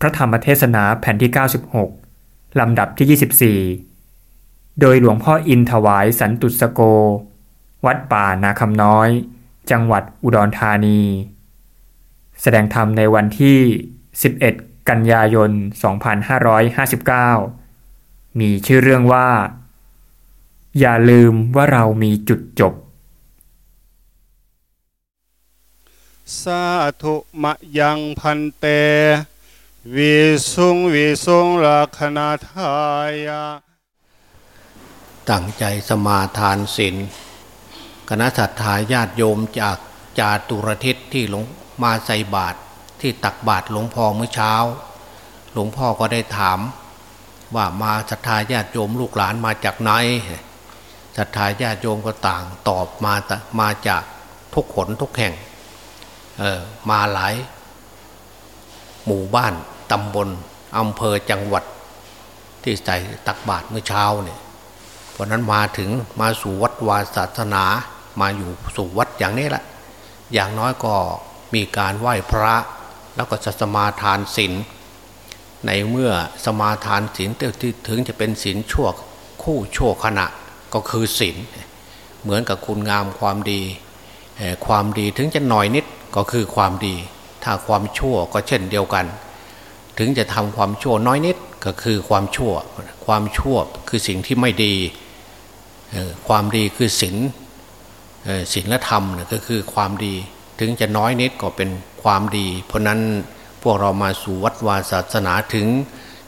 พระธรรมเทศนาแผ่นที่ 96 ลำดับที่ 24 โดยหลวงพ่ออินถวายสันตุสโก วัดป่านาคำน้อย จังหวัดอุดรธานี แสดงธรรมในวันที่ 11 กันยายน 2559 มีชื่อเรื่องว่า อย่าลืมว่าเรามีจุดจบสาธุมะยังพันเต วิสุงวิสุงลักขณาทายะตั้งใจสมาทานศีลคณะสัตยาญาติโยมจากจาตุรทิศที่หลวงมาใส่บาตรที่ตักบาตรหลวงพ่อเมื่อเช้า หลวงพ่อก็ได้ถาม ว่ามาศรัทธาญาติโยมลูกหลานมาจากไหนศรัทธาญาติโยมก็ต่างตอบมามาจากทุกขนทุกแห่งเออมาหลาย หมู่บ้านตำบลอำเภอจังหวัด ที่ใส่ตักบาตรเมื่อเช้าเนี่ยเพราะนั้นมาถึงมาสู่วัดวาศาสนา มาอยู่สู่วัดอย่างนี้แหละ อย่างน้อยก็มีการไหว้พระแล้วก็จะสมาทานศีลในเมื่อสมาทานศีลถึงจะเป็นศีลชั่วคู่ชั่วขณะก็คือศีลเหมือนกับคุณงามความดี ความดีถึงจะหน่อยนิดก็คือความดี ถ้าความชั่วก็เช่นเดียวกัน ถึงจะทำความชั่วน้อยนิดก็คือความชั่ว ความชั่วคือสิ่งที่ไม่ดีความดีคือศีลศีลและธรรมก็คือความดี ถึงจะน้อยนิดก็เป็นความดี เพราะนั้นพวกเรามาสู่วัดวาศาสนาถึง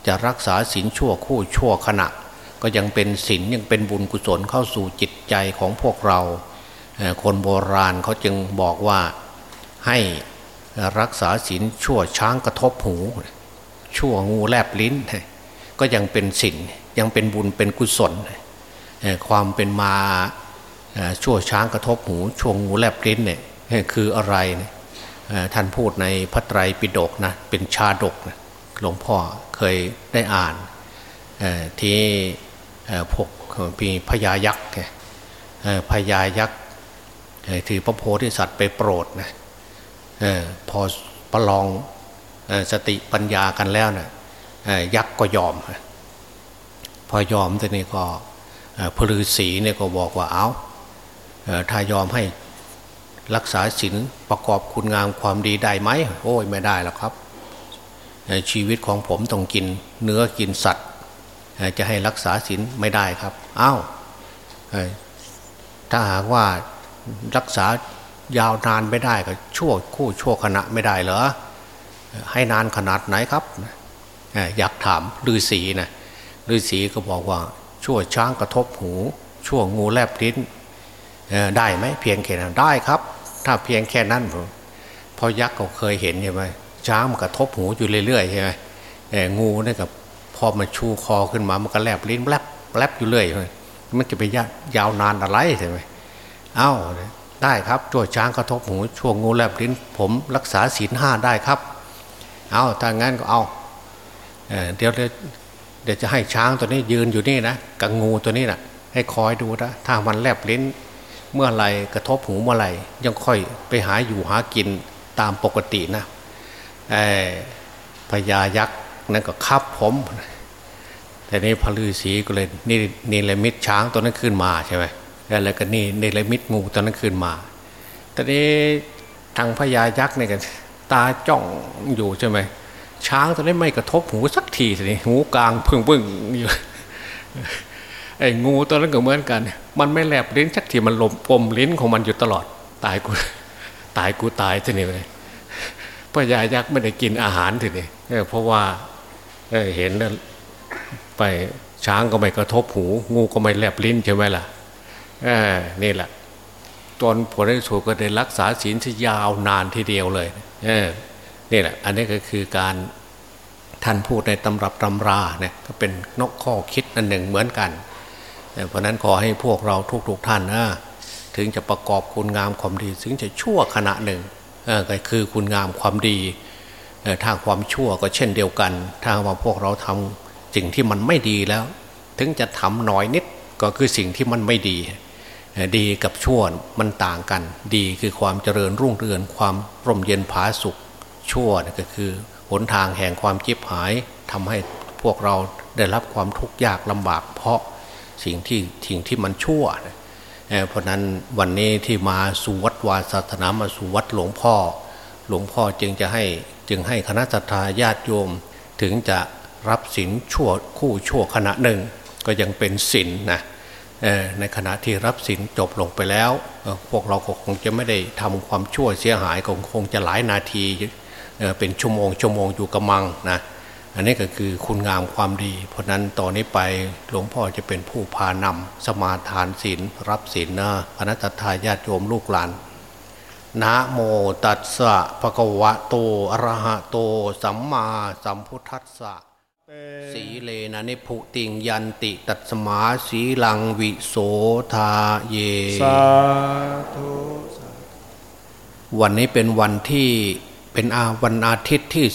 จะรักษาศีลชั่วคู่ชั่วขณะ ก็ยังเป็นศีลยังเป็นบุญกุศลเข้าสู่จิตใจของพวกเรา คนโบราณเขาจึงบอกว่าให้ รักษาศีลชั่วช้างกระทบหู ชั่วงูแลบลิ้น ก็ยังเป็นศีลยังเป็นบุญเป็นกุศล ความเป็นมาชั่วช้างกระทบหู ชั่วงูแลบลิ้นเนี่ยคืออะไรท่านพูดในพระไตรปิฎกนะเป็นชาดกนะหลวงพ่อเคยได้อ่านที่พวกมีพญายักษ์พญายักษ์ถือพระโพธิสัตว์ไปโปรดนะ พอประลองสติปัญญากันแล้วนะ่ะยักษ์ก็ยอม พอยอมทีนี้ก็พลือศีเนี่ยก็บอกว่าเอาถ้ายอมให้รักษาศีลประกอบคุณงามความดีได้ไหมโอ้ยไม่ได้แล้วครับ ชีวิตของผมต้องกินเนื้อกินสัตว์ จะให้รักษาศีลไม่ได้ครับอ้าวถ้าหากว่ารักษา ยาวนานไม่ได้ก็ชั่วคู่ชั่วขณะไม่ได้เหรอให้นานขนาดไหนครับอยากถามฤาษีนะฤาษีก็บอกว่าชั่วช้างกระทบหู ชั่วงูแลบลิ้นได้ไหมเพียงแค่นั้นได้ครับ ถ้าเพียงแค่นั้นพอยักษ์ก็เคยเห็นใช่ไหมช้างมันกระทบหูอยู่เรื่อยๆใช่ไหมงูนี่กับพอมันชูคอขึ้นมามันก็แลบลิ้นแลบแลบอยู่เรื่อยมันจะไปยาวนานอะไรใช่ไหมเอ้า ได้ครับชั่วช้างกระทบหูช่วงงูแลบลิ้นผมรักษาศีลห้าได้ครับ เอาถ้างั้นก็เอาเเดี๋ยวเดี๋ยวจะให้ช้างตัวนี้ยืนอยู่นี่นะกับงูตัวนี้นะให้คอยดูนะถ้ามันแลบลิ้น เมื่อไรกระทบหูเมื่อไรยังค่อยไปหาอยู่หากินตามปกตินะพญายักษ์นั่นก็คับผมแต่นี้พระฤาษีก็เลยนี่นี่เลยมิดช้างตัวนั้นขึ้นมาใช่ไหม แล้วก็นี่ในลมิดงูตอนนั้นคืนมาตอนนี้ทางพญายักษ์เนี่ยกันตาจ้องอยู่ใช่ไหมช้างตอนนี้ไม่กระทบหูสักทีทีนี้หูกลางพึ่งพึ่งอยู่ไอ้งูตัวนั้นก็เหมือนกัน มันไม่แลบลิ้นสักทีมันลมปมลิ้นของมันอยู่ตลอด ตายกูตายกูตายทีนี้เลยพญายักษ์ไม่ได้กินอาหารทีนี้เพราะว่าเห็นแล้วไปช้างก็ไม่กระทบหู งูก็ไม่แลบลิ้นใช่ไหมล่ะ นี่แหละตอนผลได้สูก็ได้รักษาศีลที่ยาวนานทีเดียวเลยนี่แหละ อันนี้ก็คือการท่านพูดในตำรับตำราเนี่ยก็เป็นนกข้อคิดอันหนึ่งเหมือนกันเพราะนั้นขอให้พวกเราทุกๆทท่านนะถึงจะประกอบคุณงามความดี ถึงจะชั่วขณะหนึ่งก็คือคุณงามความดีทางความชั่วก็เช่นเดียวกัน ถ้าว่าพวกเราทำสิ่งที่มันไม่ดีแล้ว ถึงจะทำน่อยนิดก็คือสิ่งที่มันไม่ดี ดีกับชั่วมันต่างกัน ดีคือความเจริญรุ่งเรืองความร่มเย็นผาสุข ชั่วก็คือหนทางแห่งความจิบหายทำให้พวกเราได้รับความทุกข์ยากลำบาก เพราะสิ่งที่สิ่งที่มันชั่วเพราะนั้นวันนี้ที่มาสู่วัดวาศาสนามาสู่วัดหลวงพ่อ หลวงพ่อจึงจะให้จึงให้คณะสัตยาญาติโยม ถึงจะรับศีลชั่วคู่ชั่วขณะหนึ่ง ก็ยังเป็นศีลนะ ในขณะที่รับศีลจบลงไปแล้ว พวกเราคงจะไม่ได้ทำความชั่วเสียหายคงคงจะหลายนาทีเป็นชั่วโมงชั่วโมงอยู่กำมังนะอันนี้ก็คือคุณงามความดี เพราะนั้นต่อนนี้ไปหลวงพ่อจะเป็นผู้พานำสมาทานศีลรับศีลนะอนัตตาญาติโยมลูกหลานนะโมตัสสะภะคะวะโตอะระหะโต สัมมาสัมพุทธัสสะ สีเลนะนิพุติงยันติตัสมาสีลังวิโสทาเย สาธุวันนี้เป็นวันที่เป็นอาวันอาทิตย์ที่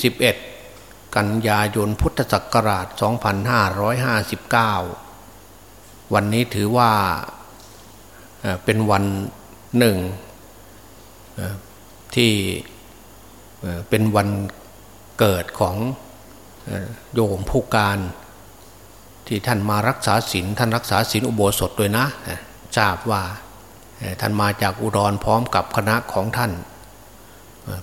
11 กันยายนพุทธศักราช 2559 วันนี้ถือว่าเป็นวันหนึ่งที่เป็นวันเกิดของ โยมผู้การที่ท่านมารักษาศีลท่านรักษาศีลอุโบสถด้วยนะทราบว่าท่านมาจากอุดรพร้อมกับคณะของท่าน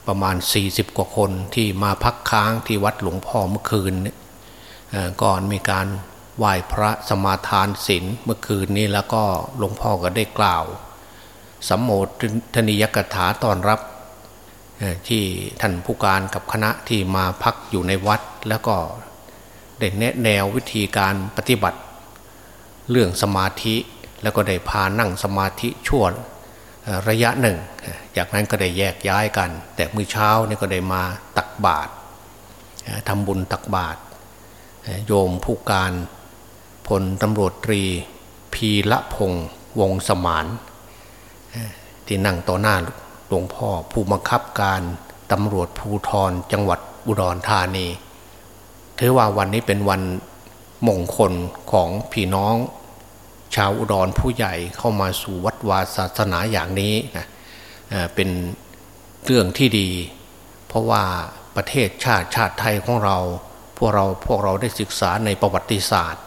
ประมาณ 40 กว่าคนที่มาพักค้างที่วัดหลวงพ่อเมื่อคืนก่อนมีการไหว้พระสมาทานศีลเมื่อคืนนี้แล้วก็หลวงพ่อก็ได้กล่าวสัมโมทนิยกถาตอนรับ ที่ท่านผู้การกับคณะที่มาพักอยู่ในวัด แล้วก็ได้แนะแนววิธีการปฏิบัติ เรื่องสมาธิแล้วก็ได้พานั่งสมาธิช่วระยะหนึ่ง จากนั้นก็ได้แยกย้ายกัน แต่มื้อเช้านี่ก็ได้มาตักบาตรทำบุญตักบาตรโยมผู้การพลตำรวจตรี พีละพงวงสมาน ที่นั่งต่อหน้า หลวงพ่อผู้บังคับการตำรวจภูทรจังหวัดอุดรธานี ถือว่าวันนี้เป็นวันมงคลของพี่น้อง ชาวอุดรผู้ใหญ่เข้ามาสู่วัดวาศาสนาอย่างนี้นะเป็นเรื่องที่ดี เพราะว่าประเทศชาติชาติไทยของเรา พวกเราพวกเราได้ศึกษาในประวัติศาสตร์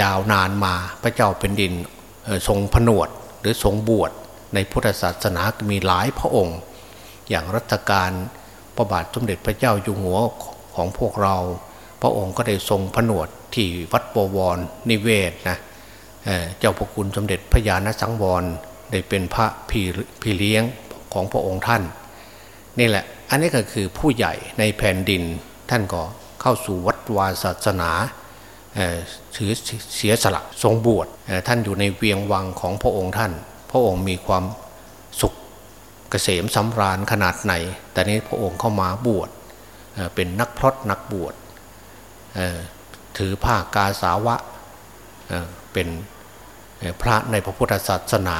ยาวนานมาพระเจ้าเป็นดินทรงผนวดหรือทรงบวช ในพุทธศาสนามีหลายพระองค์ อย่างรัชกาลพระบาทสมเด็จพระเจ้าอยู่หัวของพวกเรา พระองค์ก็ได้ทรงผนวดที่วัดบวรนิเวศนะเจ้าพระคุณสมเด็จพระญาณสังวรได้เป็นพระพี่พี่เลี้ยงของพระองค์ท่าน นี่แหละอันนี้ก็คือผู้ใหญ่ในแผ่นดินท่านก็เข้าสู่วัดวาศาสนาถือเสียสละทรงบวชท่านอยู่ในเวียงวังของพระองค์ท่าน พระองค์มีความสุขเกษมสำราญขนาดไหน แต่นี้พระองค์เข้ามาบวชเป็นนักพรตนักบวชถือผ้ากาสาวะเป็นพระในพระพุทธศาสนา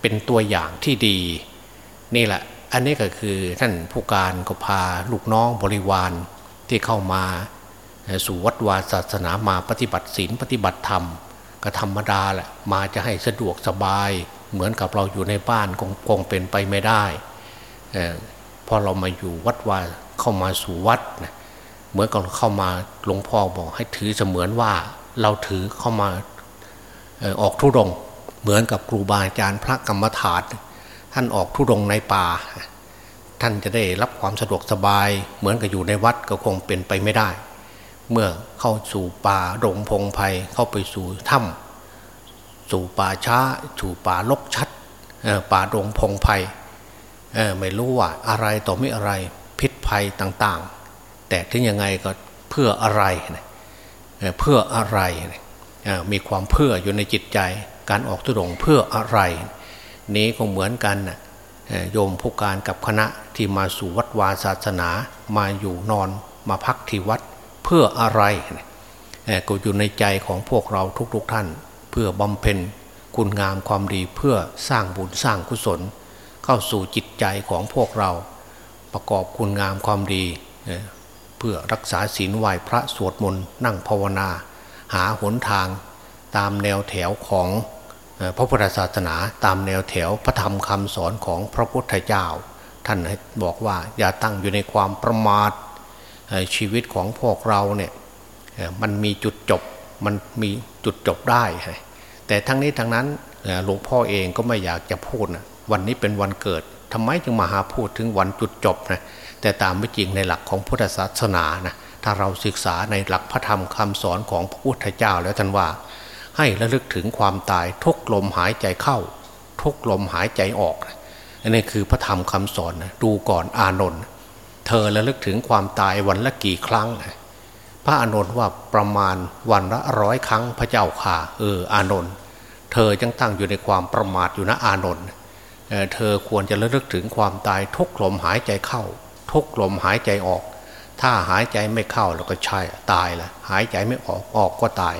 เป็นตัวอย่างที่ดี นี่แหละ อันนี้ก็คือท่านผู้การก็พาลูกน้องบริวารที่เข้ามาสู่วัดวาศาสนามาปฏิบัติศีลปฏิบัติธรรม ก็ธรรมดาแหละมาจะให้สะดวกสบาย เหมือนกับเราอยู่ในบ้านคงคงเป็นไปไม่ได้พอเรามาอยู่วัดวาเข้ามาสู่วัดนะเหมือนกับเข้ามาหลวงพ่อบอกให้ถือเสมือนว่าเราถือเข้ามาออกทุดง เหมือนกับครูบาอาจารย์พระกรรมฐานท่านออกทุดงในป่า ท่านจะได้รับความสะดวกสบาย เหมือนกับอยู่ในวัดก็คงเป็นไปไม่ได้ เมื่อเข้าสู่ป่าดงพงไพ่เข้าไปสู่ถ้ำ สู่ป่าช้าสู่ป่าลกชัดป่าดงพงไพ่ไม่รู้ว่าอะไรต่อไม่อะไรพิษภัยต่างๆ แต่ถึงยังไงก็เพื่ออะไรเพื่ออะไรมีความเพื่ออยู่ในจิตใจการออกทุดงเพื่ออะไร นี้ก็เหมือนกันโยมผู้การกับคณะที่มาสู่วัดวาศาสนามาอยู่นอนมาพักที่วัดเพื่ออะไรก็อยู่ในใจของพวกเราทุกๆท่าน เพื่อบำเพ็ญคุณงามความดีเพื่อสร้างบุญสร้างกุศล เข้าสู่จิตใจของพวกเรา ประกอบคุณงามความดี เพื่อรักษาศีลไหวพระสวดมนต์นั่งภาวนา หาหนทางตามแนวแถวของพระพุทธศาสนาตามแนวแถวพระธรรมคำสอนของพระพุทธเจ้า ท่านบอกว่าอย่าตั้งอยู่ในความประมาทชีวิตของพวกเราเนี่ยมันมีจุดจบมันมี จุดจบได้ แต่ทั้งนี้ทั้งนั้นหลวงพ่อเองก็ไม่อยากจะพูดนะวันนี้เป็นวันเกิดทำไมจึงมาหาพูดถึงวันจุดจบนะแต่ตามไม่จริงในหลักของพุทธศาสนานะถ้าเราศึกษาในหลักพระธรรมคำสอนของพระพุทธเจ้าแล้วท่านว่า ให้ระลึกถึงความตายทุกลมหายใจเข้า ทุกลมหายใจออกอันนี้คือพระธรรมคำสอนนะดูก่อนอานนท์เธอระลึกถึงความตายวันละกี่ครั้ง พระอานนท์ว่าประมาณวันละร้อยครั้งพระเจ้าค่ะเอออานนท์เธอยังตั้งอยู่ในความประมาทอยู่นะอานนท์เธอควรจะระลึกถึงความตายทุกลมหายใจเข้า ทุกลมหายใจออก ถ้าหายใจไม่เข้าเราก็ใช่ตายละหายใจไม่ออกออกก็ตาย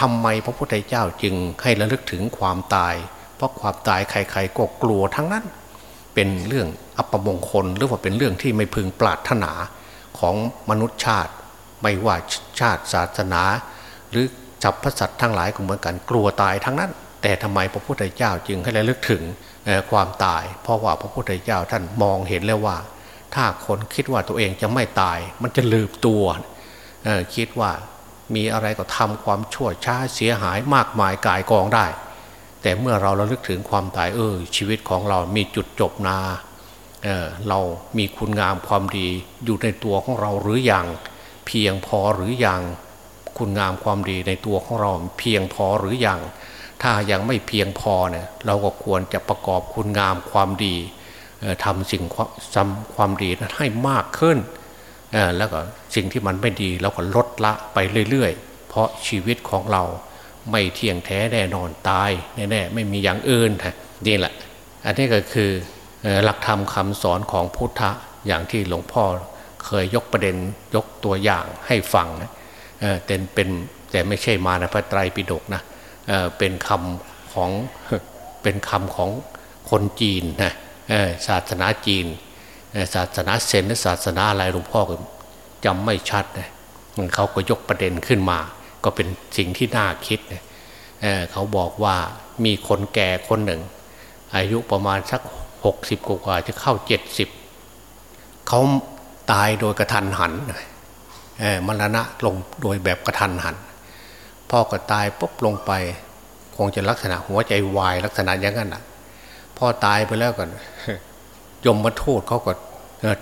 ทำไมพระพุทธเจ้าจึงให้ระลึกถึงความตาย เพราะความตายใครๆก็กลัวทั้งนั้น เป็นเรื่องอัปมงคลหรือว่าเป็นเรื่องที่ไม่พึงปรารถนาของมนุษยชาติ ไม่ว่าชาติศาสนา หรือจับพระสัตว์ทั้งหลายก็เหมือนกันกลัวตายทั้งนั้น แต่ทำไมพระพุทธเจ้าจึงให้ระลึกถึงความตาย เพราะว่าพระพุทธเจ้าท่านมองเห็นแล้วว่า ถ้าคนคิดว่าตัวเองจะไม่ตาย มันจะลืมตัวคิดว่ามีอะไรก็ทำความชั่วช้าเสียหายมากมายกายกองได้ แต่เมื่อเราระลึกถึงความตายเออชีวิตของเรามีจุดจบนาเเรามีคุณงามความดีอยู่ในตัวของเราหรืออยัง เพียงพอหรืออยัง คุณงามความดีในตัวของเราเพียงพอหรืออยัง ถ้ายังไม่เพียงพอเนี่ยเราก็ควรจะประกอบคุณงามความดีทำสิ่งทำความดีนั้นให้มากขึ้น แล้วก็สิ่งที่มันไม่ดีเราก็ลดละไปเรื่อยๆ เพราะชีวิตของเราไม่เที่ยงแท้แน่นอนตายแน่ๆไม่มีอย่างอื่นนี่แหละ อันนี้ก็คือหลักธรรมคำสอนของพุทธะอย่างที่หลวงพ่อ เคยยกประเด็นยกตัวอย่างให้ฟังนะแต่เป็นแต่ไม่ใช่มาในพระไตรปิฎกนะเป็นคำของเป็นคำของคนจีนนะศาสนาจีน ศาสนาเซนหรือศาสนาอะไรหลวงพ่อจำไม่ชัดนะเขาก็ยกประเด็นขึ้นมา ก็เป็นสิ่งที่น่าคิดนะเเขาบอกว่ามีคนแก่คนหนึ่ง อายุประมาณสักหกสิบกว่าจะเข้าเจ็ดสิบเขา ตายโดยกระทันหันมรณะลงโดยแบบกระทันหัน พ่อก็ตายปุ๊บลงไป คงจะลักษณะหัวใจวายลักษณะอย่างนั้นอะพ่อตายไปแล้วกันยมมาทูตเขาก็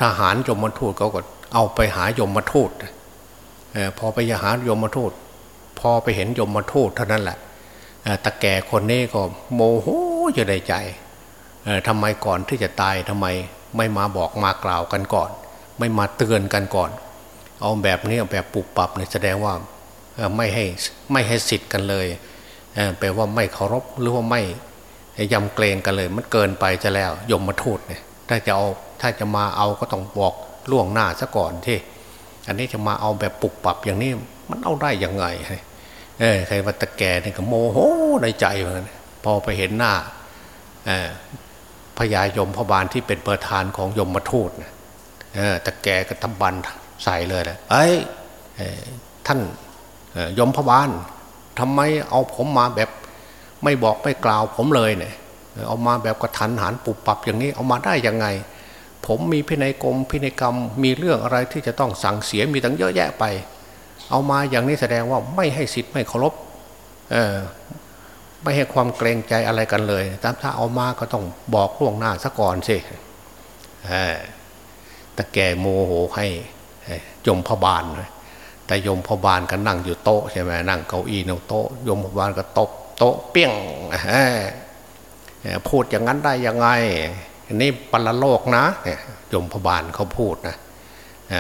ทหารยมมาทูตเขาก็เอาไปหายมมาทูตพอไปหายมมาทูตพอไปเห็นยมมาทูตเท่านั้นแหละตะแก่คนนี้ก็โมโหอยู่ในใจทำไมก่อนที่จะตายทำไมไม่มาบอกมากล่าวกันก่อน ไม่มาเตือนกันก่อน เอาแบบนี้เอาแบบปุบปับเนี่ยแสดงว่าไม่ให้ไม่ให้สิทธิ์กันเลยแปลว่าไม่เคารพหรือว่าไม่ยำเกรงกันเลย มันเกินไปจะแล้วยมมาทูตเนี่ยถ้าจะเอาถ้าจะมาเอาก็ต้องบอกล่วงหน้าซะก่อนที่อันนี้จะมาเอาแบบปุบปับอย่างนี้มันเอาได้ยังไงเออใครว่าตะแกเนี่ยก็โมโหในใจเหมือนกันพอไปเห็นหน้าพญายมพบาลที่เป็นประธานของยมมาทูตเอ อตะแกก็ตำบันใส่เลยแหละเอ้ยท่านยมพบาลทำไมเอาผมมาแบบไม่บอกไม่กล่าวผมเลยเนี่ยเอามาแบบกระทันหันปุบปับอย่างนี้เอามาได้ยังไง ผมมีพินัยกรมพินัยกรรมมีเรื่องอะไรที่จะต้องสั่งเสียมีตั้งเยอะแยะไป เอามาอย่างนี้แสดงว่าไม่ให้สิทธิ์ไม่เคารพไม่ให้ความเกรงใจอะไรกันเลยถ้าเอามาก็ต้องบอกล่วงหน้าซะก่อนสิ แต่แกโมโหให้ยมพบาลเลยแต่ยมพบาลก็นั่งอยู่โต๊ะใช่ไหมนั่งเก้าอี้ในโต๊ะยมพบาลก็ตบโต๊ะเปี้ยงพูดอย่างนั้นได้ยังไงอันนี้ปรโลกนะยมพบาลเขาพูดนะ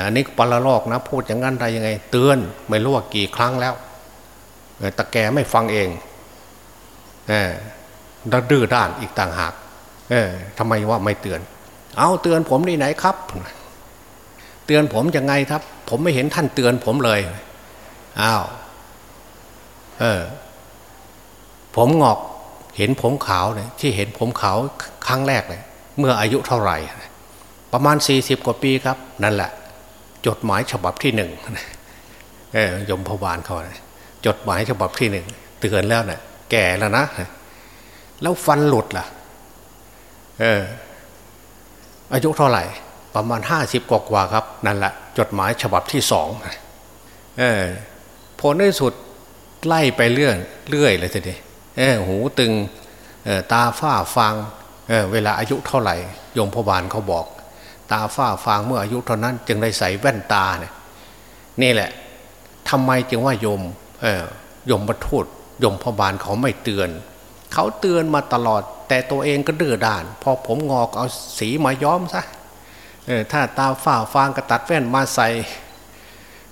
อันนี้ปรโลกนะ พูดอย่างนั้นได้ยังไง เตือนไม่รู้ว่ากี่ครั้งแล้วแต่แกไม่ฟังเองเออดื้อด้านอีกต่างหากเออทำไมว่าไม่เตือน เอาเตือนผมนี่ไหนครับ เตือนผมยังไงครับ ผมไม่เห็นท่านเตือนผมเลยอ้าวเออผมงอกเห็นผมขาวเนี่ยที่เห็นผมขาวครั้งแรกเลยเมื่ออายุเท่าไหร่ ประมาณสี่สิบกว่าปีครับ นั่นแหละ จดหมายฉบับที่หนึ่งเออยมพบาลเขาจดหมายฉบับที่หนึ่งเตือนแล้วเนะ่ยแก่แล้วนะแล้วฟันหลุดล่ะ เอออายุเท่าไหร่ ประมาณห้าสิบกว่าครับ นั่นแหละจดหมายฉบับที่สองเออผลในสุดไล่ไปเรื่อยเรื่อยเลยทีเดียเออหูตึงเออตาฝ้าฟางเออเวลาอายุเท่าไหร่โยมพอบานเขาบอก ตาฝ้าฟางเมื่ออายุเท่านั้น จึงได้ใส่แว่นตาเนี่ยนี่แหละทำไมจึงว่าโยมเออโยมประทุดโยมพอบานเขาไม่เตือน เขาเตือนมาตลอด แต่ตัวเองก็ดื้อด้าน พอผมงอกเอาสีมาย้อมซะ ถ้าตาฝ้าฟางก็ตัดแว่นมาใส่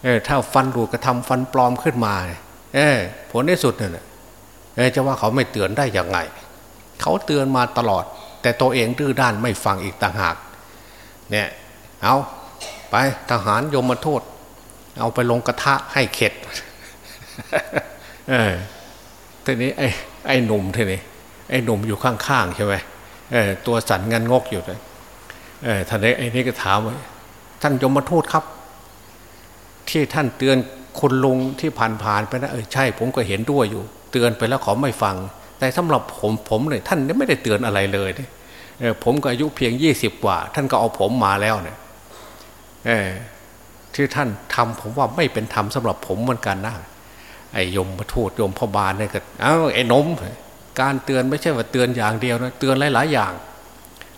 เอถ้าฟันหลุดก็ทำฟันปลอมขึ้นมาเอผลที่สุดเนี่ยจะว่าเขาไม่เตือนได้ยังไง เขาเตือนมาตลอด แต่ตัวเองดื้อด้านไม่ฟังอีกต่างหากเนี่ยเอาไปทหารยมมาโทษ เอาไปลงกระทะให้เข็ดเออทีนี้ไอ้ไอ้หนุ่มทีนี้ไอ้หนุ่มอยู่ข้างๆใช่ไหมเออตัวสั่นงันงกอยู่เลย ท่านไอ้นี่ก็ถามว่าท่านยมมาโทษครับ ที่ท่านเตือนคุณลุงที่ผ่านๆไปนะเออใช่ ผมก็เห็นด้วยอยู่ เตือนไปแล้วขอไม่ฟัง แต่สำหรับผมผมเนี่ยท่านไม่ได้เตือนอะไรเลยเนี่ยผมก็อายุเพียงยี่สิบกว่า ท่านก็เอาผมมาแล้วเนี่ยที่ท่านทำผมว่าไม่เป็นธรรมสาหรับผมเหมือนกันนะไอ้ยมมาทูตยมพ่อบานเนี่ยก็เอ้าไอ้นม การเตือนไม่ใช่ว่าเตือนอย่างเดียวนะเตือนหลาย ๆ อย่าง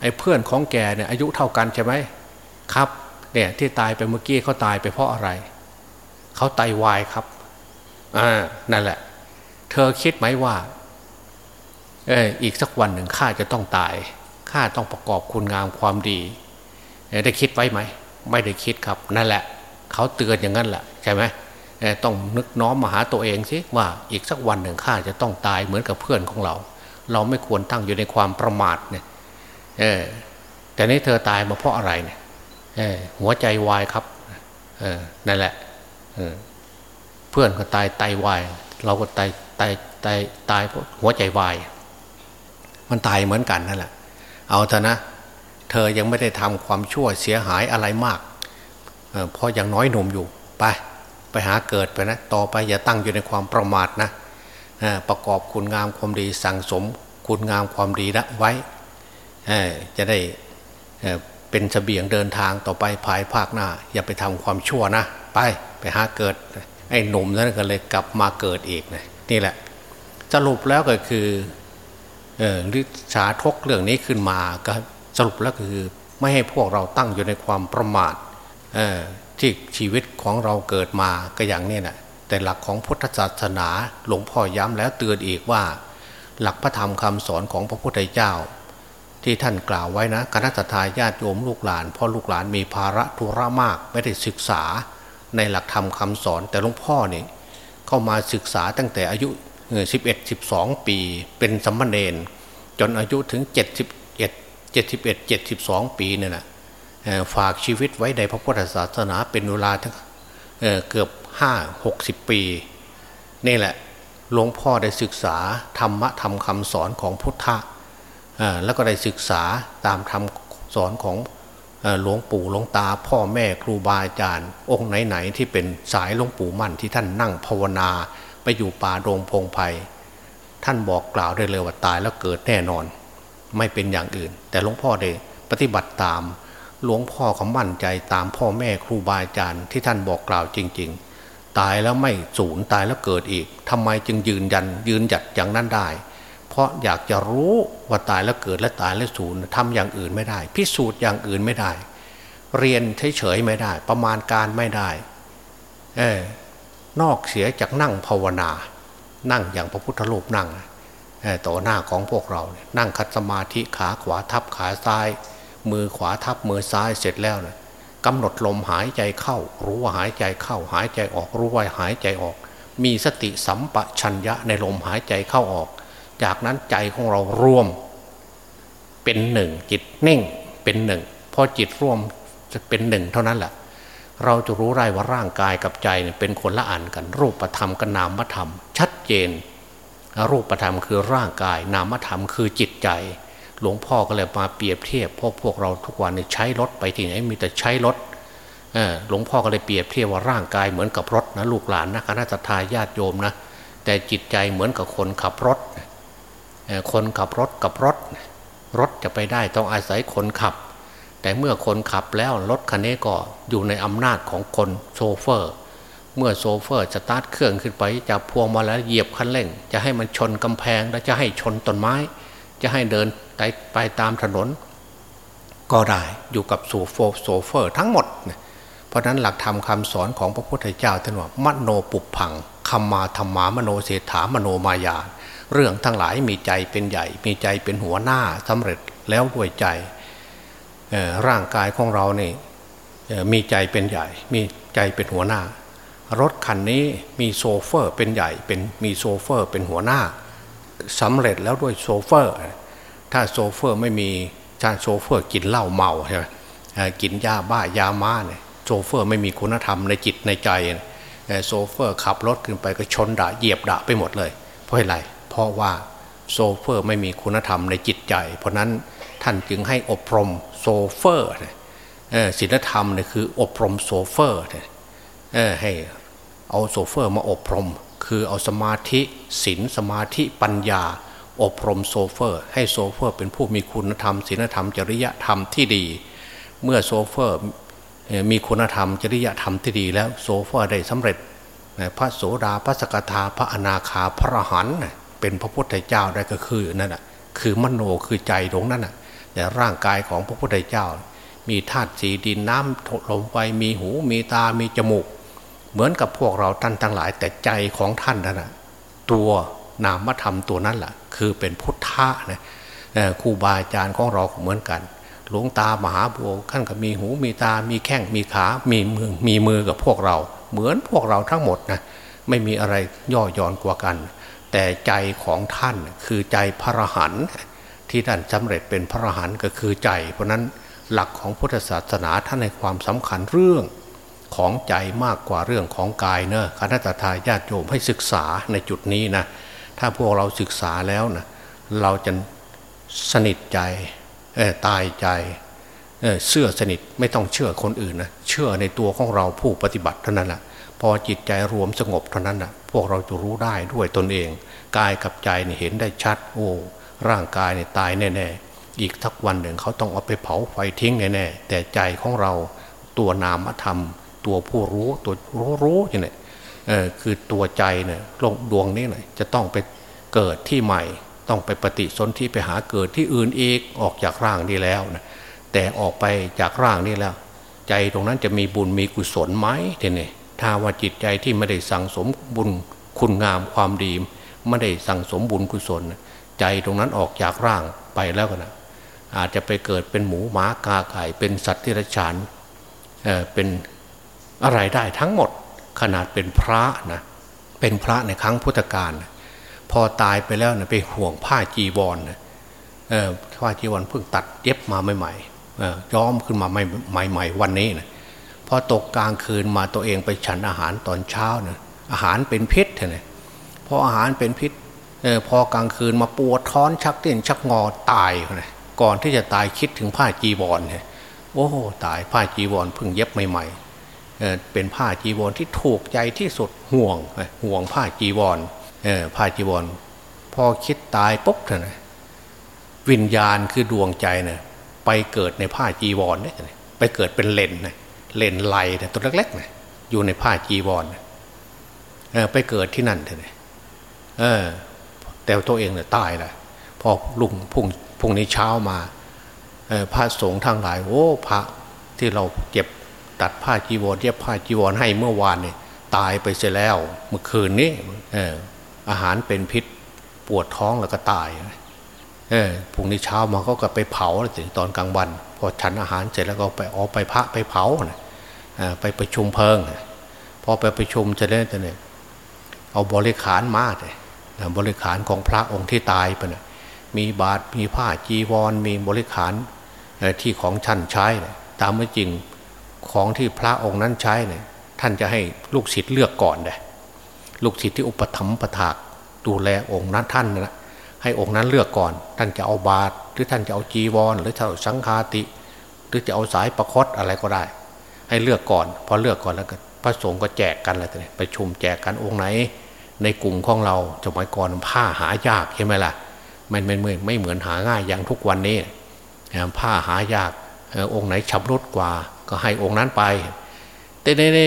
ไอ้เพื่อนของแกเนี่ยอายุเท่ากันใช่ไหมครับเนี่ยที่ตายไปเมื่อกี้เขาตายไปเพราะอะไร เขาไตาวายครับอ่านั่นแหละ เธอคิดไหมว่าเอออีกสักวันหนึ่งข้าจะต้องตายข้าต้องประกอบคุณงามความดีได้คิดไว้ไหม ไม่ได้คิดครับนั่นแหละ เขาเตือนอย่างนั้นแหละใช่ไหมต้องนึกน้อมมาหาตัวเองสิว่าอีกสักวันหนึ่งข้าจะต้องตายเหมือนกับเพื่อนของเรา เราไม่ควรตั้งอยู่ในความประมาทเนี่ย เออแต่นี้เธอตายมาเพราะอะไรเนี่ยเออหัวใจวายครับเออนั่นแหละเพื่อนก็ตายไตาวาย เราก็ตายตายตายตายเพราะหัวใจวาย มันตายเหมือนกันนั่นแหละ เอาเถอะนะ เธอยังไม่ได้ทำความชั่วเสียหายอะไรมากเพราะยังน้อยหนุ่มอยู่ไปไปหาเกิดไปนะ ต่อไปอย่าตั้งอยู่ในความประมาทนะประกอบคุณงามความดีสั่งสมคุณงามความดีนะไว้ จะได้เป็นเสบียงเดินทางต่อไปภายภาคหน้า อย่าไปทำความชั่วนะ ไปไปหาเกิด ไอ้หนุ่มนั้นก็เลยกลับมาเกิดอีกนะนี่แหละสรุปแล้วก็คือเออฤทธาทกเรื่องนี้ขึ้นมาก็สรุปแล้วคือไม่ให้พวกเราตั้งอยู่ในความประมาทเออที่ชีวิตของเราเกิดมาก็อย่างนี้นะแต่หลักของพุทธศาสนาหลวงพ่อย้ำแล้วเตือนอีกว่า หลักพระธรรมคำสอนของพระพุทธเจ้า ที่ท่านกล่าวไว้นะคณะทาญาติโยมลูกหลานพ่อลูกหลานมีภาระธุระมากไม่ได้ศึกษาในหลักธรรมคาสอนแต่หลวงพ่อเนี่ยเข้ามาศึกษาตั้งแต่อายุสิบเอ็ดสิบสองปี เป็นสัมมาเนนจนอายุถึงเจ็ดสิบเอ็ดเจ็ดสิบเอ็ดเจ็ดสิบสองปีเนี่ยนะฝากชีวิตไว้ในพระพุทธศาสนาเป็นเวลาทั้งเเกือบห้าหกสิบปี นี่แหละหลวงพ่อได้ศึกษาธรรมะธรรมคำสอนของพุทธะ แล้วก็ได้ศึกษาตามธรรมสอนของหลวงปู่หลวงตา พ่อแม่ครูบาอาจารย์ องค์ไหนๆที่เป็นสายหลวงปู่มั่นที่ท่านนั่งภาวนา ไปอยู่ป่าโรงพงไพ่ท่านบอกกล่าวได้เลยว่าตายแล้วเกิดแน่นอน ไม่เป็นอย่างอื่น แต่หลวงพ่อได้ปฏิบัติตามหลวงพ่อเขามั่นใจตามพ่อแม่ครูบาอาจารย์ที่ท่านบอกกล่าวจริง ๆ ตายแล้วไม่สูญตายแล้วเกิดอีกทำไมจึงยืนยันยืนหยัดอย่างนั้นได้ ราะอยากจะรู้ว่าตายแล้วเกิดและตายแล้วสูญทำอย่างอื่นไม่ได้ พิสูจน์อย่างอื่นไม่ได้ เรียนเฉยๆไม่ได้ ประมาณการไม่ได้เออนอกเสียจากนั่งภาวนา นั่งอย่างพระพุทธรูปนั่งต่อหน้าของพวกเรา นั่งคัดสมาธิขาขวาทับขาซ้าย มือขวาทับมือซ้ายเสร็จแล้วนะกำหนดลมหายใจเข้า รู้ว่าหายใจเข้า หายใจออก รู้ว่าหายใจออก มีสติสัมปชัญญะในลมหายใจเข้าออก จากนั้นใจของเรารวม เป็นหนึ่ง จิตนิ่งเป็นหนึ่งพอจิตร่วมจะเป็นหนึ่งเท่านั้นแหละเราจะรู้ได้ว่าร่างกายกับใจเป็นคนละอันกัน รูปธรรมกับนามธรรม ชัดเจน รูปธรรมคือร่างกาย นามธรรมคือจิตใจ หลวงพ่อก็เลยมาเปรียบเทียบพวกพวกเราทุกวันใช้รถไปที่ไหนมีแต่ใช้รถหลวงพ่อก็เลยเปรียบเทียบว่าร่างกายเหมือนกับรถนะลูกหลานนะคณะศรัทธาญาติโยมนะแต่จิตใจเหมือนกับคนขับรถ คนขับรถกับรถ รถจะไปได้ต้องอาศัยคนขับ แต่เมื่อคนขับแล้วรถคันนี้ก็อยู่ในอำนาจของคนโชเฟอร์ เมื่อโชเฟอร์สตาร์ทเครื่องขึ้นไปจะพวงมาลัยแล้วเหยียบคันเร่ง จะให้มันชนกำแพงแล้วจะให้ชนต้นไม้ จะให้เดินไปไปตามถนน ก็ได้อยู่กับโชโฟโชเฟอร์ทั้งหมด เพราะนั้นหลักธรรมคำสอนของพระพุทธเจ้าท่านว่ามโนปุพังคำมาธรรมามโนเศรษฐามโนมายา เรื่องทั้งหลายมีใจเป็นใหญ่ มีใจเป็นหัวหน้าสำเร็จแล้วด้วยใจร่างกายของเราเนี่ยมีใจเป็นใหญ่ มีใจเป็นหัวหน้า รถคันนี้มีโชเฟอร์เป็นใหญ่เป็นมีโชเฟอร์เป็นหัวหน้าสำเร็จแล้วด้วยโชเฟอร์ ถ้าโชเฟอร์ไม่มีชาโชเฟอร์กินเหล้าเมาใช่ไหมกินยาบ้ายาม้าเนี่ยโชเฟอร์ไม่มีคุณธรรมในจิตในใจโชเฟอร์ขับรถขึ้นไปก็ชนด่าเหยียบด่าไปหมดเลย เพราะอะไร เพราะว่าโชเฟอร์ไม่มีคุณธรรมในจิตใจ เพราะนั้นท่านจึงให้อบรมโชเฟอร์ศีลธรรมเนี่ยคืออบรมโชเฟอร์ให้เอาโชเฟอร์มาอบรม คือเอาสมาธิศีลสมาธิปัญญา อบรมโชเฟอร์ ให้โชเฟอร์เป็นผู้มีคุณธรรมศีลธรรมจริยธรรมที่ดี เมื่อโชเฟอร์มีคุณธรรมจริยธรรมที่ดี แล้วโชเฟอร์ได้สำเร็จพระโสดาพระสกทาพระอนาคาพระอรหันต์ เป็นพระพุทธเจ้าได้ก็คือนั่นแหละคือมโนคือใจตรงนั้นน่ะแต่ร่างกายของพระพุทธเจ้า มีธาตุสี่ดินน้ำลมไฟมีหูมีตามีจมูก เหมือนกับพวกเราท่านทั้งหลาย แต่ใจของท่านนั่นตัวนามธรรมตัวนั้นแหละคือเป็นพุทธะนะครูบาอาจารย์ของเราเหมือนกัน หลวงตามหาบัวขั้นก็มีหูมีตา มีแข้งมีขา มีมือมีมือกับพวกเรา เหมือนพวกเราทั้งหมดนะไม่มีอะไรย่อหย่อนกว่ากัน แต่ใจของท่านคือใจพระหันที่ท่านสำเร็จเป็นพระหันก็คือใจ เพราะนั้นหลักของพุทธศาสนาท่านในความสำคัญเรื่องของใจมากกว่าเรื่องของกายเนอะคณะทาญาติโยมให้ศึกษาในจุดนี้นะถ้าพวกเราศึกษาแล้วนะเราจะสนิทใจตายใจเชื่อสนิทไม่ต้องเชื่อคนอื่นนะเชื่อในตัวของเราผู้ปฏิบัติเท่านั้นแหละพอจิตใจรวมสงบเท่านั้นนะ พวกเราจะรู้ได้ด้วยตนเอง กายกับใจเห็นได้ชัด โอ้ร่างกายเนี่ยตายแน่ๆอีกทักวันหนึ่งเขาต้องเอาไปเผาไฟทิ้งแน่ๆแต่ใจของเราตัวนามธรรม ตัวผู้รู้ตัวรู้รู้เนี่ยเออคือตัวใจเนี่ยลงดวงนี้เนี่ยจะต้องไปเกิดที่ใหม่ ต้องไปปฏิสนธิไปหาเกิดที่อื่นอีกออกจากร่างนี้แล้วนะแต่ออกไปจากร่างนี้แล้ว ใจตรงนั้นจะมีบุญมีกุศลไหมทีนี้ ถ้าว่าจิตใจที่ไม่ได้สั่งสมบุญคุณงามความดีไม่ได้สั่งสมบุญกุศล ใจตรงนั้นออกจากร่างไปแล้วนะอาจจะไปเกิดเป็นหมูหมากาไก่เป็นสัตว์ที่รชานเเป็นอะไรได้ทั้งหมดขนาดเป็นพระนะเป็นพระในครั้งพุทธกาลนะพอตายไปแล้วนะไปห่วงผ้าจีวรนะเออผ้าจีวรเพิ่งตัดเย็บมาใหม่ๆย้อมขึ้นมาใหม่ๆวันนี้นะ พอตกกลางคืนมาตัวเองไปฉันอาหารตอนเช้านะอาหารเป็นพิษเลยพออาหารเป็นพิษออพอกลางคืนมาปวดท้อนชักเต้นชักงอตายเลยก่อนที่จะตายคิดถึงผ้าจีวรเนี่ยโอ้ตายผ้าจีวรเพิ่งเย็บใหม่ๆเออเป็นผ้าจีวรที่ถูกใจที่สุดห่วงห่วงผ้าจีวรเออผ้าจีวรพอคิดตายปุ๊บเถอะนะวิญญาณคือดวงใจเนี่ยไปเกิดในผ้าจีวรเนี่ยไปเกิดเป็นเลนนะ เลนไหลนะตัวเล็กๆนะอยู่ในผ้าจีวรเออ ไปเกิดที่นั่นเถอะเออ แต่ตัวเองเนี่ยตายแหละพอลุงพุ่งพุ่งนี้เช้ามาเออพระสงฆ์ทั้งหลาย โอ้พระที่เราเก็บตัดผ้าจีวรเย็บผ้าจีวรให้เมื่อวานเนี่ยตายไปเสียแล้ว เมื่อคืนนี้อาหารเป็นพิษปวดท้องแล้วก็ตาย เออพรุ่งนี้เช้ามาก็กลับไปเผาถึงตอนกลางวันพอฉันอาหารเสร็จแล้วก็ไปออกไปพระไปเผานะไปประชุมเพลิงพอไปประชุมจะได้แต่เนี่ยเอาบริขารมาเลยบริขารของพระองค์ที่ตายไปเนี่ยมีบาทมีผ้าจีวร มีบริขารที่ของท่านใช้ตามไม่จริงของที่พระองค์นั้นใช้เนี่ยท่านจะให้ลูกศิษย์เลือกก่อนเลยลูกศิษย์ที่อุปถัมภ์ประถากดูแลองค์นั้นท่านนะ ให้องค์นั้นเลือกก่อน ท่านจะเอาบาตรหรือท่านจะเอาจีวร หรือจะเอาสังฆาติ หรือจะเอาสายประคตอะไรก็ได้ ให้เลือกก่อน พอเลือกก่อนแล้วก็พระสงฆ์ก็แจกกันอะไรต่างไปชุมแจกกันองค์ไหน ในกลุ่มของเราสมัยก่อนผ้าหายากใช่ไหมล่ะมันไม่เหมือนไม่เหมือนหาง่ายอย่างทุกวันนี้ผ้าหายากองค์ไหนชำรุดกว่า ก็ให้องค์นั้นไป แต่ใน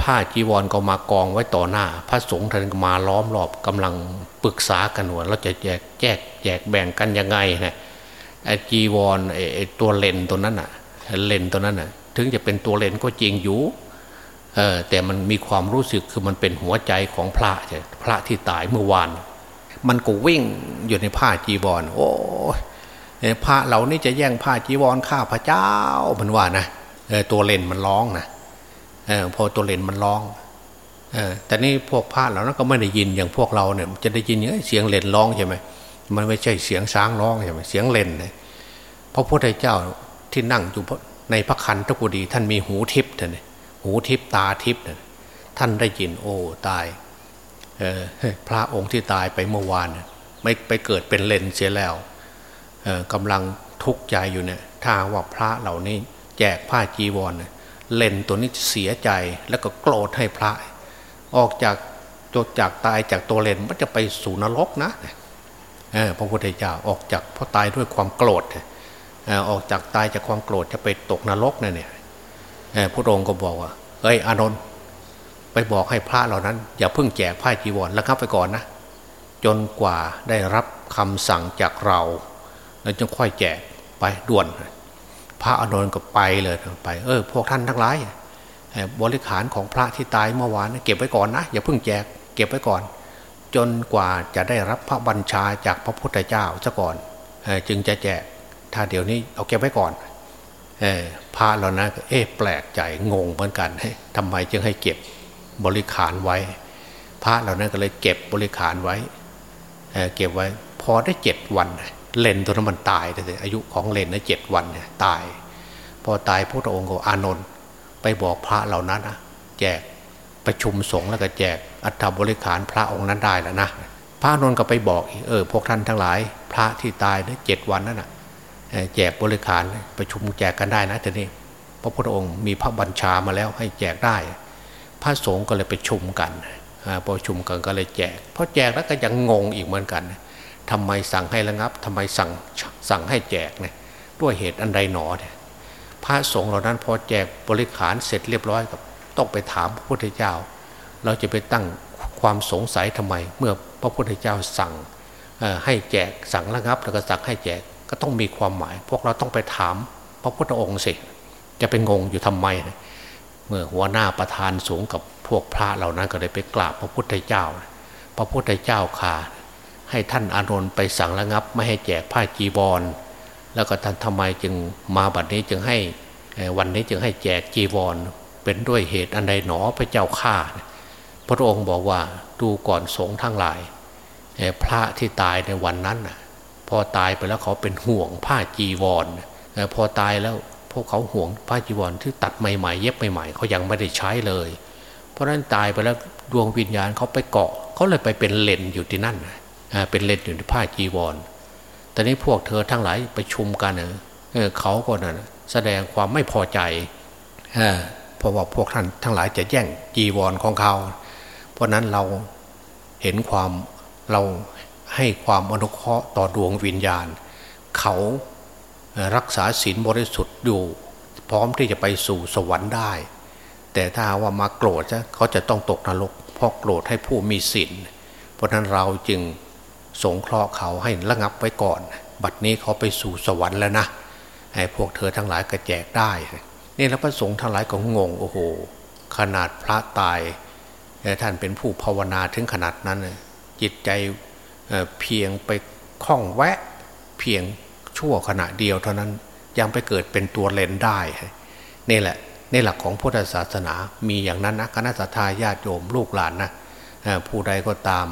ผ้าจีวรก็มากองไว้ต่อหน้า พระสงฆ์ท่านมาล้อมรอบกำลังปรึกษากันว่าเราจะแจกแจกแจกแบ่งกันยังไงนะไอ้จีวรไอ้ตัวเลนตัวนั้นอะเลนตัวนั้นอะถึงจะเป็นตัวเลนก็จริงอยู่เออแต่มันมีความรู้สึกคือมันเป็นหัวใจของพระใช่พระที่ตายเมื่อวาน มันก็วิ่งอยู่ในผ้าจีวรโอ้พระเหล่านี้จะแย่งผ้าจีวรข้าพระเจ้ามันว่านะตัวเลนมันร้องนะ อพอตัวเลนมันร้องอแต่นี่พวกพระเหล่านั้นก็ไม่ได้ยินอย่างพวกเราเนี่ยจะได้ยินเสียงเลนร้องใช่ไหมมันไม่ใช่เสียงช้างร้องใช่ไหมเสียงเลนเลยพระพุทธเจ้าที่นั่งอยู่ในพระคันธกุฎีท่านมีหูทิพย์เนี่ยหูทิพย์ตาทิพย์เนี่ยท่านได้ยินโอ้ตายพระองค์ที่ตายไปเมื่อวานไม่ไปเกิดเป็นเลนเสียแล้วกำลังทุกข์ใจอยู่เนี่ยถ้าว่าพระเหล่านี้แจกผ้าจีวรเนี่ย เลนตัวนี้เสียใจแล้วก็โกรธให้พระ ออกจากจดจากตายจากตัวเลนมันจะไปสู่นรกนะพระพุทธเจ้าออกจากเพราะตายด้วยความโกรธออกจากตายจากความโกรธจะไปตกนรกเนี่ยเนี่ยพระองค์ก็บอกว่า เอ้ยอานนท์ไปบอกให้พระเหล่านั้น อย่าเพิ่งแจกผ้าจีวรแล้วครับไปก่อนนะจนกว่าได้รับคำสั่งจากเราแล้วจึงค่อยแจกไปด่วน พระอานนท์ก็ไปเลยไป เออ พวกท่านทั้งหลายบริขารของพระที่ตายเมื่อวานเก็บไว้ก่อนนะอย่าเพิ่งแจกเก็บไว้ก่อน จนกว่าจะได้รับพระบัญชาจากพระพุทธเจ้าซะก่อนจึงจะแจกถ้าเดี๋ยวนี้เอาเก็บไว้ก่อนพระเรานะเอ๊ะแปลกใจงงเหมือนกันทำไมจึงให้เก็บบริขารไว้ พระเรานั้นก็เลยเก็บบริขารไว้เเก็บไว้ พอได้เจ็ดวันเเลนตัวนั้นมันตายเลยอายุของเลนนะเจ็ดวันเนี่ยตาย พอตายพระองค์ก็อานนท์ไปบอกพระเหล่านั้นนะแจกประชุมสงฆ์แล้วก็แจกอัฐบริขารพระองค์นั้นได้แล้วนะพระนนท์ก็ไปบอกเออพวกท่านทั้งหลาย พระที่ตายนะเจ็ดวันนั่นนะแจกบริการประชุมแจกกันได้นะทีนี้พระพุทธองค์มีพระบัญชามาแล้วให้แจกได้ พระสงฆ์ก็เลยไปชุมกันประชุมกันก็เลยแจกพอแจกแล้วก็ยังงงอีกเหมือนกัน ทำไมสั่งให้ระงับทำไมสั่งสั่งให้แจกเนี่ยด้วยเหตุอันใดหนอเนี่ยพระสงฆ์เหล่านั้นพอแจกบริขารเสร็จเรียบร้อยกับต้องไปถามพระพุทธเจ้า เราจะไปตั้งความสงสัยทำไม เมื่อพระพุทธเจ้าสั่งให้แจกสั่งระงับ แล้วก็สั่งให้แจกก็ต้องมีความหมาย พวกเราต้องไปถามพระพุทธองค์สิจะเป็นงงอยู่ทำไม เมื่อหัวหน้าประธานสูงกับพวกพระเหล่านั้นก็เลยไปกราบพระพุทธเจ้า พระพุทธเจ้าข่า ให้ท่านอานนท์ไปสั่งระงับ ไม่ให้แจกผ้าจีบอลแล้วก็ท่านทำไมจึงมาบัดนี้จึงให้วันนี้จึงให้แจกจีวร เป็นด้วยเหตุอันใดหนอพระเจ้าข่าพระองค์บอกว่าดูก่อนสงฆ์ทั้งหลาย พระที่ตายในวันนั้นพอตายไปแล้วเขาเป็นห่วงผ้าจีวรพอตายแล้วพวกเขาห่วงผ้าจีวรที่ตัดใหม่ๆเย็บใหม่ๆเขายังไม่ได้ใช้เลย เพราะนั้นตายไปแล้วดวงวิญญาณเขาไปเกาะเขาเลยไปเป็นเลนอยู่ที่นั่น เป็นเลนอยู่ในผ้าจีวร แต่นี้พวกเธอทั้งหลายไปชุมกันเออเขาก็นะแสดงความไม่พอใจเพราะว่าพวกท่านทั้งหลายจะแย่งจีวรของเขา เพราะนั้นเราเห็นความเราให้ความอนุเคราะห์ต่อดวงวิญญาณ เขารักษาศีลบริสุทธิ์อยู่ พร้อมที่จะไปสู่สวรรค์ได้ แต่ถ้าว่ามาโกรธเขาจะต้องตกนรกเพราะโกรธให้ผู้มีศีลเพราะนั้นเราจึง สงเคราะห์เขาให้ระงับไว้ก่อน บัดนี้เขาไปสู่สวรรค์แล้วนะให้พวกเธอทั้งหลายก็แจกได้นี่แล้วพระสงฆ์ทั้งหลายก็งงโอ้โห ขนาดพระตายท่านเป็นผู้ภาวนาถึงขนาดนั้น จิตใจเพียงไปคล้องแวะ เพียงชั่วขณะเดียวเท่านั้นยังไปเกิดเป็นตัวเลนได้นี่แหละในหลักของพุทธศาสนามีอย่างนั้นนะคณะสัตยาญาติโยมลูกหลานนะผู้ใดก็ตาม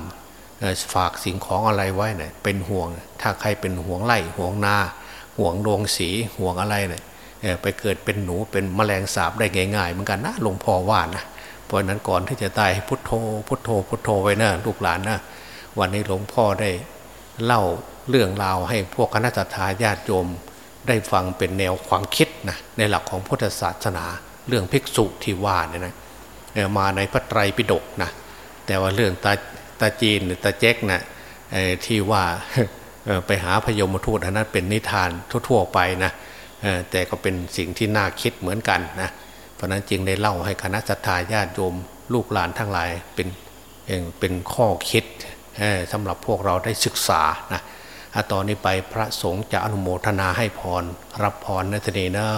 ฝากสิ่งของอะไรไว้เนะี่ยเป็นห่วง ถ้าใครเป็นห่วงไร่ห่วงนาห่วงดวงสีห่วงอะไรเนะี่ยไปเกิดเป็นหนูเป็นแมลงสาบได้ง่ายๆเหมือนกันนะหลวงพ่อว่านะเพราะนั้นก่อนที่จะตายพุทโธพุทโธพุทโธไว้นะลูกหลานนะวันนี้หลวงพ่อได้เล่าเรื่องราวให้พวกคณะทาญาติโยมได้ฟังเป็นแนวความคิดนะในหลักของพุทธศาสนาเรื่องภิกษุที่ว่าเนี่ยนะมาในพระไตรปิฎกนะแต่ว่าเรื่องตา ตาจีนหรือตาเจ๊กนะที่ว่าไปหาพยมทูตนั้นเป็นนิทานทั่ว ๆ ไปนะแต่ก็เป็นสิ่งที่น่าคิดเหมือนกันนะเพราะนั้นจึงได้เล่าให้คณะสัตยาญาติโยมลูกหลานทั้งหลายเป็นเป็นข้อคิดสำหรับพวกเราได้ศึกษานะตอนนี้ไปพระสงฆ์จะอนุโมทนาให้พร รับพรนะทนีเนอะ